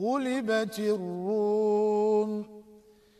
غلبت الروم